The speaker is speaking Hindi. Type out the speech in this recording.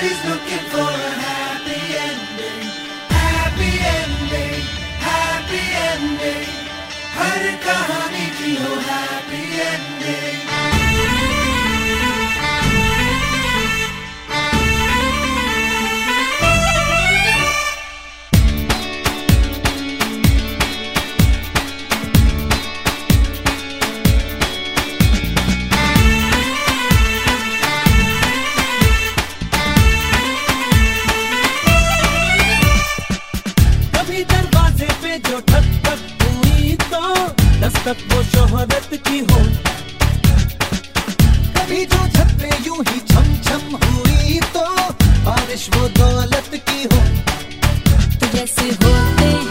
Everybody's looking for a happy ending. Happy ending. Happy ending. हर कहानी की हो happy ending. दस्तक वो शोहरत की हो। कभी जो छत यू ही छम छम हुई तो बारिश वो दौलत की हो। तो जैसे होते ही